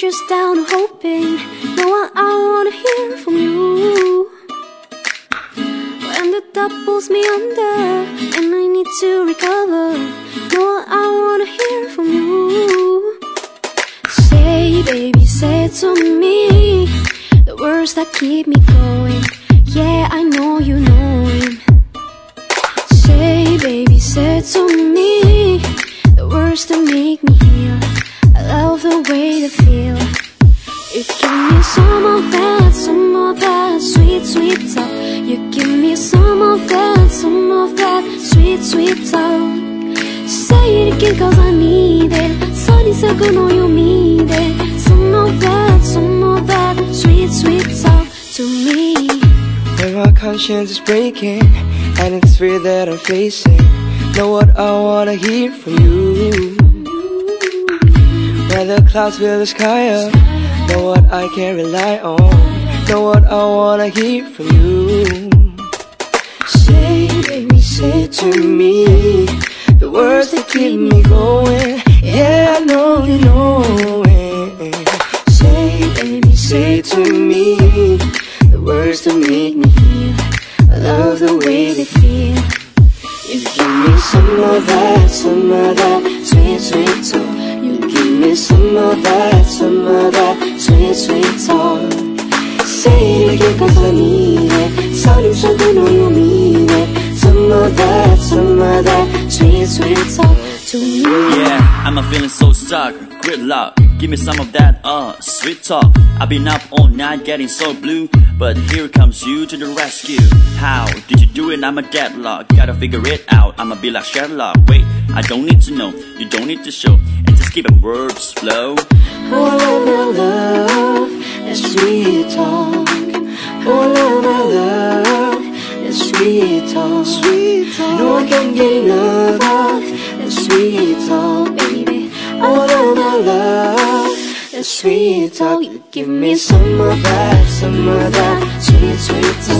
just down and hoping. Know what I wanna hear from you. When the top pulls me under and I need to recover. Know what I wanna hear from you. Say, baby, say to me. The words that keep me going. Yeah, I know you know him. Say, baby, say to me. The words that make me way they feel. You give me some of that, some of that sweet, sweet talk. You give me some of that, some of that sweet, sweet talk. Say it again cause I need it. Sunny said, know you mean it. Some of that, some of that sweet, sweet talk to me. When my conscience is breaking and it's fear that I'm facing, know what I wanna hear from you. The clouds fill the sky up, know what I can rely on. Know what I wanna hear from you. Say, baby, say to me the words that keep me going. Yeah, I know you know it. Say, baby, say to me the words that make me heal. I love the way they feel. You give me some of that, some of that sweet, sweet talk. Me some of that, some of that sweet, sweet talk. Say it again cause I need it. So good, know you mean it. Some of that, some of that sweet, sweet talk to me. Yeah, I'm a feeling so stuck. Great luck. Give me some of that, uh, sweet talk. I've been up all night getting so blue, but here comes you to the rescue. How did you do it? I'm a deadlock. Gotta figure it out. I'ma be like Sherlock. Wait, I don't need to know. You don't need to show. And just keep it words flow. Oh, love, my love, that's sweet talk. Oh, love, my love, that's sweet talk. Sweet talk. No, I can't get enough of that sweet talk, baby. Oh, love, my love, that's sweet talk. You give me some of that, some of that sweet, sweet talk.